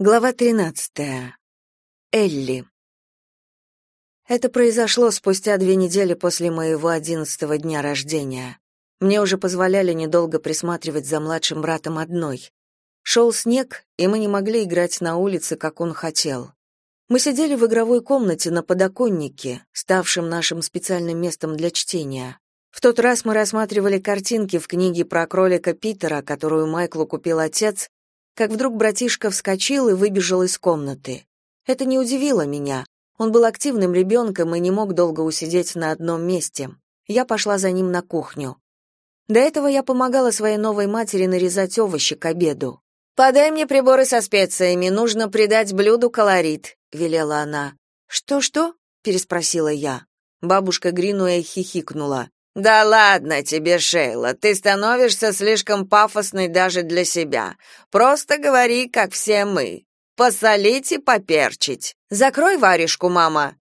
Глава 13. Элли. Это произошло спустя две недели после моего одиннадцатого дня рождения. Мне уже позволяли недолго присматривать за младшим братом одной. Шел снег, и мы не могли играть на улице, как он хотел. Мы сидели в игровой комнате на подоконнике, ставшем нашим специальным местом для чтения. В тот раз мы рассматривали картинки в книге про кролика Питера, которую Майклу купил отец, как вдруг братишка вскочил и выбежал из комнаты. Это не удивило меня. Он был активным ребенком и не мог долго усидеть на одном месте. Я пошла за ним на кухню. До этого я помогала своей новой матери нарезать овощи к обеду. «Подай мне приборы со специями, нужно придать блюду колорит», — велела она. «Что-что?» — переспросила я. Бабушка Гринуэй хихикнула. Да ладно тебе, Шейла, ты становишься слишком пафосной даже для себя. Просто говори, как все мы. Посолить и поперчить. Закрой варежку, мама.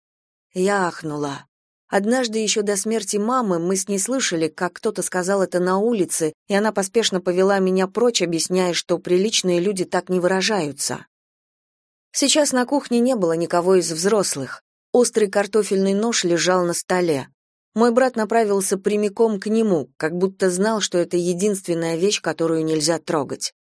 Я ахнула. Однажды еще до смерти мамы мы с ней слышали, как кто-то сказал это на улице, и она поспешно повела меня прочь, объясняя, что приличные люди так не выражаются. Сейчас на кухне не было никого из взрослых. Острый картофельный нож лежал на столе. Мой брат направился прямиком к нему, как будто знал, что это единственная вещь, которую нельзя трогать.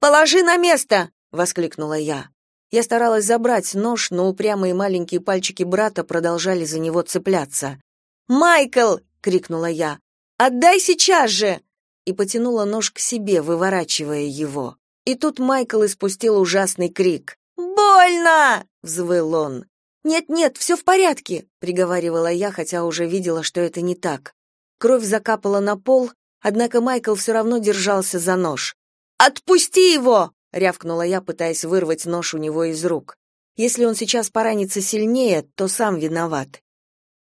«Положи на место!» — воскликнула я. Я старалась забрать нож, но упрямые маленькие пальчики брата продолжали за него цепляться. «Майкл!» — крикнула я. «Отдай сейчас же!» И потянула нож к себе, выворачивая его. И тут Майкл испустил ужасный крик. «Больно!» — взвыл он. «Нет-нет, все в порядке», — приговаривала я, хотя уже видела, что это не так. Кровь закапала на пол, однако Майкл все равно держался за нож. «Отпусти его!» — рявкнула я, пытаясь вырвать нож у него из рук. «Если он сейчас поранится сильнее, то сам виноват».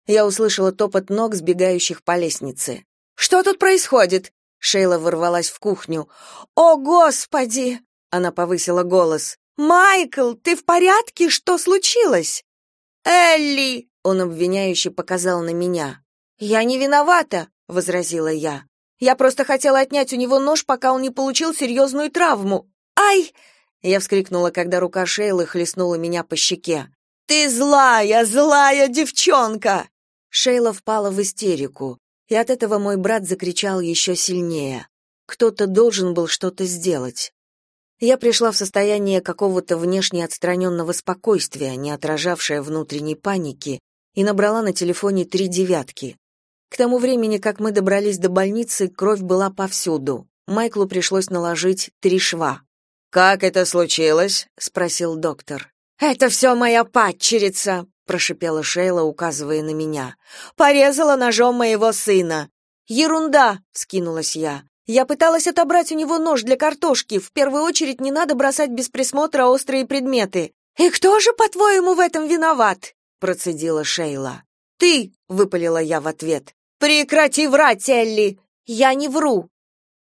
Я услышала топот ног, сбегающих по лестнице. «Что тут происходит?» Шейла ворвалась в кухню. «О, Господи!» — она повысила голос. «Майкл, ты в порядке? Что случилось?» «Элли!» — он обвиняюще показал на меня. «Я не виновата!» — возразила я. «Я просто хотела отнять у него нож, пока он не получил серьезную травму. Ай!» Я вскрикнула, когда рука Шейлы хлестнула меня по щеке. «Ты злая, злая девчонка!» Шейла впала в истерику, и от этого мой брат закричал еще сильнее. Кто-то должен был что-то сделать. Я пришла в состояние какого-то внешне отстраненного спокойствия, не отражавшее внутренней паники, и набрала на телефоне три девятки. К тому времени, как мы добрались до больницы, кровь была повсюду. Майклу пришлось наложить три шва. «Как это случилось?» — спросил доктор. «Это все моя падчерица», — прошипела Шейла, указывая на меня. «Порезала ножом моего сына». «Ерунда!» — вскинулась я. Я пыталась отобрать у него нож для картошки. В первую очередь не надо бросать без присмотра острые предметы. И кто же, по-твоему, в этом виноват? процедила Шейла. Ты, выпалила я в ответ. Прекрати врать, Элли. Я не вру.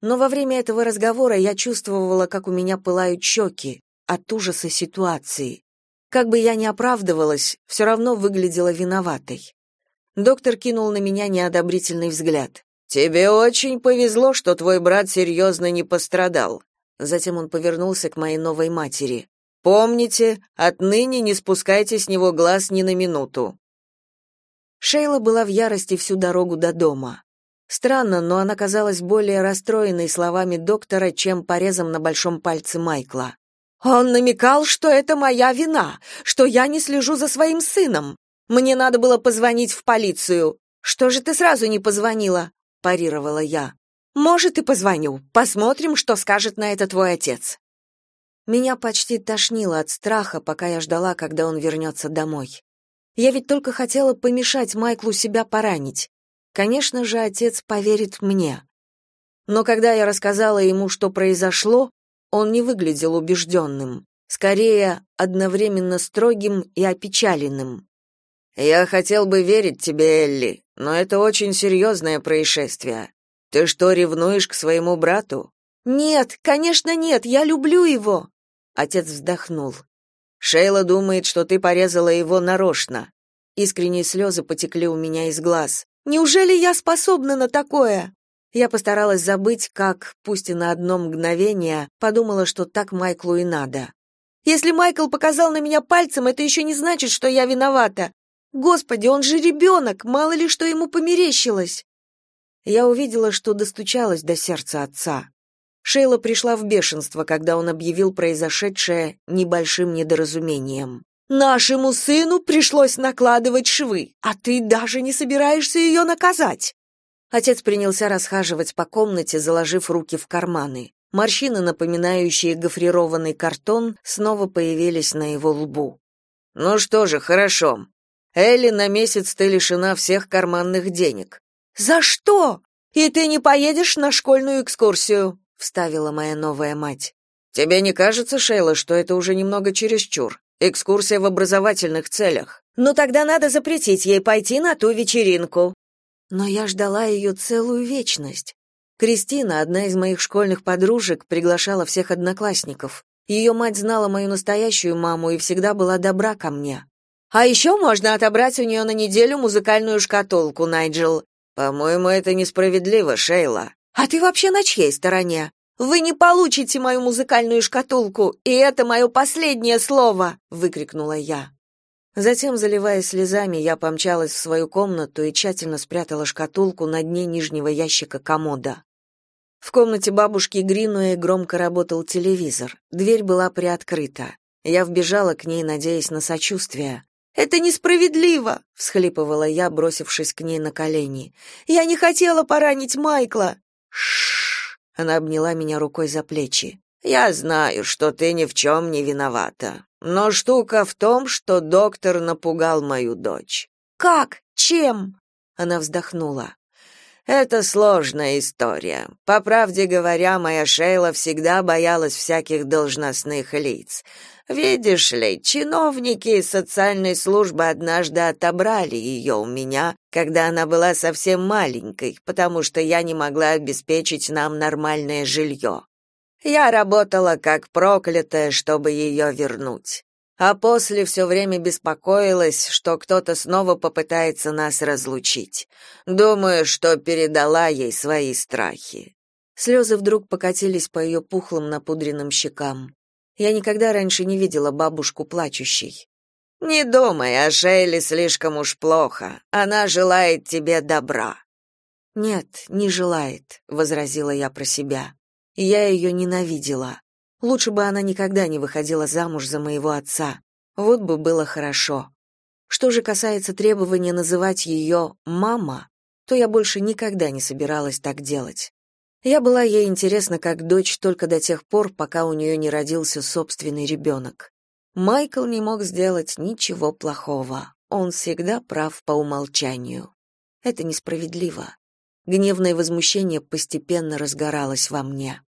Но во время этого разговора я чувствовала, как у меня пылают щеки от ужаса ситуации. Как бы я ни оправдывалась, все равно выглядела виноватой. Доктор кинул на меня неодобрительный взгляд. Тебе очень повезло, что твой брат серьезно не пострадал. Затем он повернулся к моей новой матери. Помните, отныне не спускайте с него глаз ни на минуту. Шейла была в ярости всю дорогу до дома. Странно, но она казалась более расстроенной словами доктора, чем порезом на большом пальце Майкла. Он намекал, что это моя вина, что я не слежу за своим сыном. Мне надо было позвонить в полицию. Что же ты сразу не позвонила? Парировала я. Может, и позвоню. Посмотрим, что скажет на это твой отец. Меня почти тошнило от страха, пока я ждала, когда он вернется домой. Я ведь только хотела помешать Майклу себя поранить. Конечно же, отец поверит мне. Но когда я рассказала ему, что произошло, он не выглядел убежденным, скорее одновременно строгим и опечаленным. Я хотел бы верить тебе, Элли, но это очень серьезное происшествие. Ты что, ревнуешь к своему брату? Нет, конечно, нет, я люблю его. Отец вздохнул. Шейла думает, что ты порезала его нарочно. Искренние слезы потекли у меня из глаз. Неужели я способна на такое? Я постаралась забыть, как, пусть и на одно мгновение, подумала, что так Майклу и надо. Если Майкл показал на меня пальцем, это еще не значит, что я виновата. Господи, он же ребенок, мало ли что ему померещилось. Я увидела, что достучалась до сердца отца. Шейла пришла в бешенство, когда он объявил произошедшее небольшим недоразумением. «Нашему сыну пришлось накладывать швы, а ты даже не собираешься ее наказать!» Отец принялся расхаживать по комнате, заложив руки в карманы. Морщины, напоминающие гофрированный картон, снова появились на его лбу. «Ну что же, хорошо. Элли, на месяц ты лишена всех карманных денег». «За что? И ты не поедешь на школьную экскурсию?» — вставила моя новая мать. «Тебе не кажется, Шейла, что это уже немного чересчур? Экскурсия в образовательных целях. Ну тогда надо запретить ей пойти на ту вечеринку». Но я ждала ее целую вечность. Кристина, одна из моих школьных подружек, приглашала всех одноклассников. Ее мать знала мою настоящую маму и всегда была добра ко мне. А еще можно отобрать у нее на неделю музыкальную шкатулку, Найджел. По-моему, это несправедливо, Шейла. А ты вообще на чьей стороне? Вы не получите мою музыкальную шкатулку, и это мое последнее слово, выкрикнула я. Затем, заливаясь слезами, я помчалась в свою комнату и тщательно спрятала шкатулку на дне нижнего ящика комода. В комнате бабушки Гринуэй громко работал телевизор. Дверь была приоткрыта. Я вбежала к ней, надеясь на сочувствие. «Это несправедливо!» — всхлипывала я, бросившись к ней на колени. «Я не хотела поранить Майкла!» «Ш-ш-ш!» Она обняла меня рукой за плечи. «Я знаю, что ты ни в чем не виновата. Но штука в том, что доктор напугал мою дочь. Как? Чем? Она вздохнула. Это сложная история. По правде говоря, моя Шейла всегда боялась всяких должностных лиц. Видишь ли, чиновники социальной службы однажды отобрали ее у меня, когда она была совсем маленькой, потому что я не могла обеспечить нам нормальное жилье. Я работала как проклятая, чтобы ее вернуть. А после все время беспокоилась, что кто-то снова попытается нас разлучить. Думаю, что передала ей свои страхи. Слезы вдруг покатились по ее пухлым напудренным щекам. Я никогда раньше не видела бабушку плачущей. Не думай, о Шейле слишком уж плохо. Она желает тебе добра. Нет, не желает, возразила я про себя. Я ее ненавидела. Лучше бы она никогда не выходила замуж за моего отца. Вот бы было хорошо. Что же касается требования называть ее «мама», то я больше никогда не собиралась так делать. Я была ей интересна как дочь только до тех пор, пока у нее не родился собственный ребенок. Майкл не мог сделать ничего плохого. Он всегда прав по умолчанию. Это несправедливо. Гневное возмущение постепенно разгоралось во мне.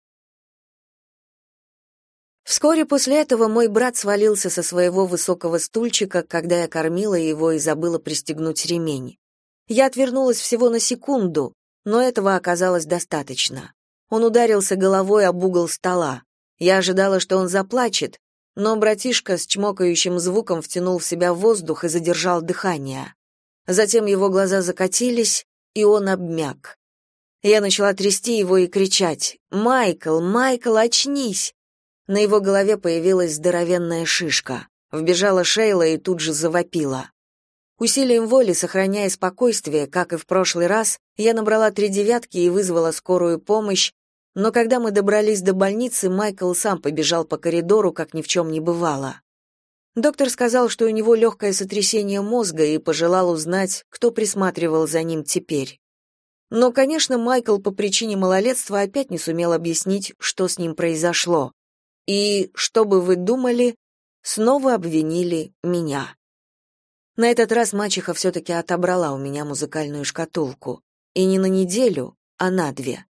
Вскоре после этого мой брат свалился со своего высокого стульчика, когда я кормила его и забыла пристегнуть ремень. Я отвернулась всего на секунду, но этого оказалось достаточно. Он ударился головой об угол стола. Я ожидала, что он заплачет, но братишка с чмокающим звуком втянул в себя воздух и задержал дыхание. Затем его глаза закатились, и он обмяк. Я начала трясти его и кричать «Майкл, Майкл, очнись!» На его голове появилась здоровенная шишка. Вбежала Шейла и тут же завопила. Усилием воли, сохраняя спокойствие, как и в прошлый раз, я набрала три девятки и вызвала скорую помощь, но когда мы добрались до больницы, Майкл сам побежал по коридору, как ни в чем не бывало. Доктор сказал, что у него легкое сотрясение мозга и пожелал узнать, кто присматривал за ним теперь. Но, конечно, Майкл по причине малолетства опять не сумел объяснить, что с ним произошло. И, что бы вы думали, снова обвинили меня. На этот раз мачеха все-таки отобрала у меня музыкальную шкатулку. И не на неделю, а на две.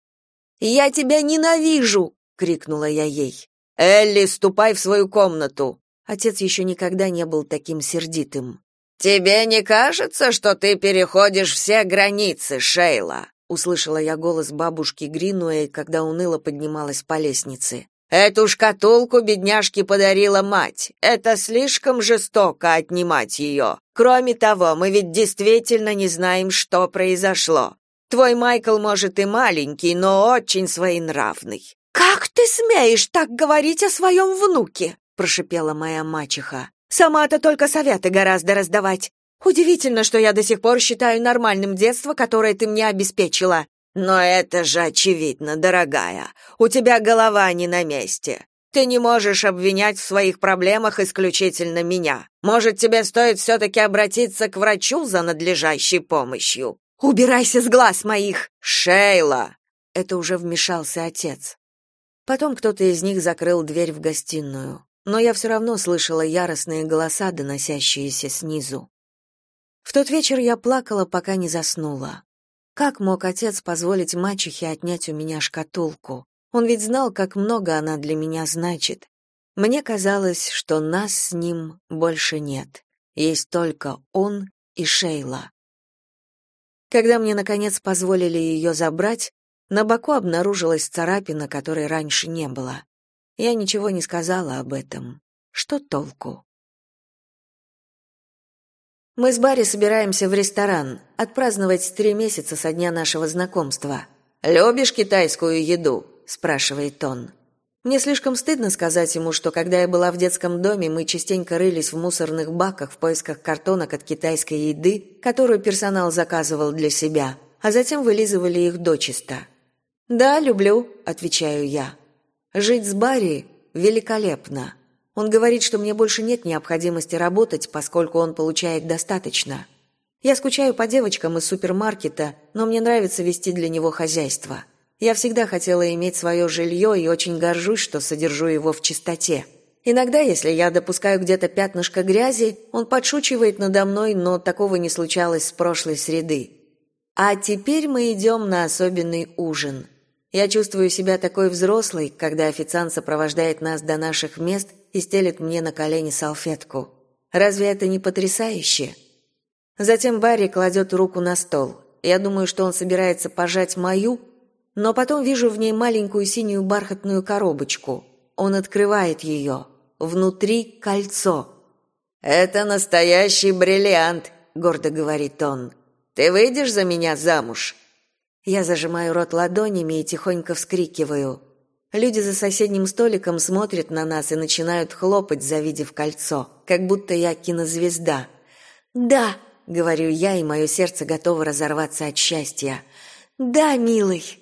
«Я тебя ненавижу!» — крикнула я ей. «Элли, ступай в свою комнату!» Отец еще никогда не был таким сердитым. «Тебе не кажется, что ты переходишь все границы, Шейла?» Услышала я голос бабушки Гринуэй, когда уныло поднималась по лестнице. Эту шкатулку бедняжке подарила мать. Это слишком жестоко отнимать ее. Кроме того, мы ведь действительно не знаем, что произошло. Твой Майкл, может, и маленький, но очень своенравный. Как ты смеешь так говорить о своем внуке? прошипела моя мачеха. «Сама-то только советы гораздо раздавать. Удивительно, что я до сих пор считаю нормальным детство, которое ты мне обеспечила. Но это же очевидно, дорогая. У тебя голова не на месте. Ты не можешь обвинять в своих проблемах исключительно меня. Может, тебе стоит все-таки обратиться к врачу за надлежащей помощью? Убирайся с глаз моих, Шейла. Это уже вмешался отец. Потом кто-то из них закрыл дверь в гостиную, но я все равно слышала яростные голоса, доносящиеся снизу. В тот вечер я плакала, пока не заснула. Как мог отец позволить мачехе отнять у меня шкатулку? Он ведь знал, как много она для меня значит. Мне казалось, что нас с ним больше нет. Есть только он и Шейла. Когда мне наконец позволили ее забрать, на боку обнаружилась царапина, которой раньше не было. Я ничего не сказала об этом. Что толку? Мы с Барри собираемся в ресторан, отпраздновать три месяца со дня нашего знакомства. Любишь китайскую еду? спрашивает он. Мне слишком стыдно сказать ему, что когда я была в детском доме, мы частенько рылись в мусорных баках в поисках картонок от китайской еды, которую персонал заказывал для себя, а затем вылизывали их дочисто. «Да, люблю», — отвечаю я. «Жить с Барри великолепно. Он говорит, что мне больше нет необходимости работать, поскольку он получает достаточно. Я скучаю по девочкам из супермаркета, но мне нравится вести для него хозяйство. Я всегда хотела иметь свое жилье и очень горжусь, что содержу его в чистоте. Иногда, если я допускаю где-то пятнышко грязи, он подшучивает надо мной, но такого не случалось с прошлой среды. А теперь мы идем на особенный ужин. Я чувствую себя такой взрослой, когда официант сопровождает нас до наших мест и стелит мне на колени салфетку. Разве это не потрясающе? Затем Барри кладет руку на стол. Я думаю, что он собирается пожать мою, но потом вижу в ней маленькую синюю бархатную коробочку. Он открывает ее. Внутри кольцо. «Это настоящий бриллиант», — гордо говорит он. «Ты выйдешь за меня замуж?» Я зажимаю рот ладонями и тихонько вскрикиваю. Люди за соседним столиком смотрят на нас и начинают хлопать, завидев кольцо, как будто я кинозвезда. «Да», — говорю я, и мое сердце готово разорваться от счастья. «Да, милый».